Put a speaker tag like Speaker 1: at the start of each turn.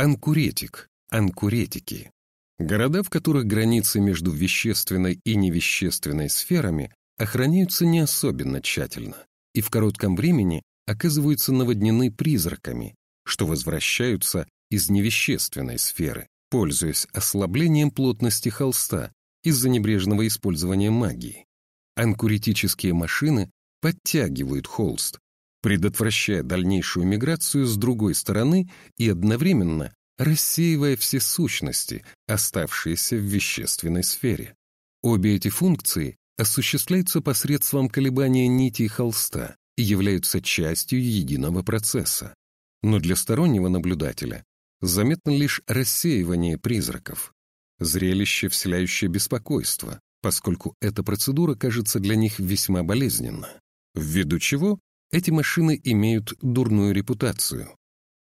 Speaker 1: Анкуретик, анкуретики. Города, в которых границы между вещественной и невещественной сферами охраняются не особенно тщательно и в коротком времени оказываются наводнены призраками, что возвращаются из невещественной сферы, пользуясь ослаблением плотности холста из-за небрежного использования магии. Анкуритические машины подтягивают холст, предотвращая дальнейшую миграцию с другой стороны и одновременно рассеивая все сущности, оставшиеся в вещественной сфере. Обе эти функции осуществляются посредством колебания нитей холста и являются частью единого процесса. Но для стороннего наблюдателя заметно лишь рассеивание призраков, зрелище, вселяющее беспокойство, поскольку эта процедура кажется для них весьма болезненна, ввиду чего эти машины имеют дурную репутацию,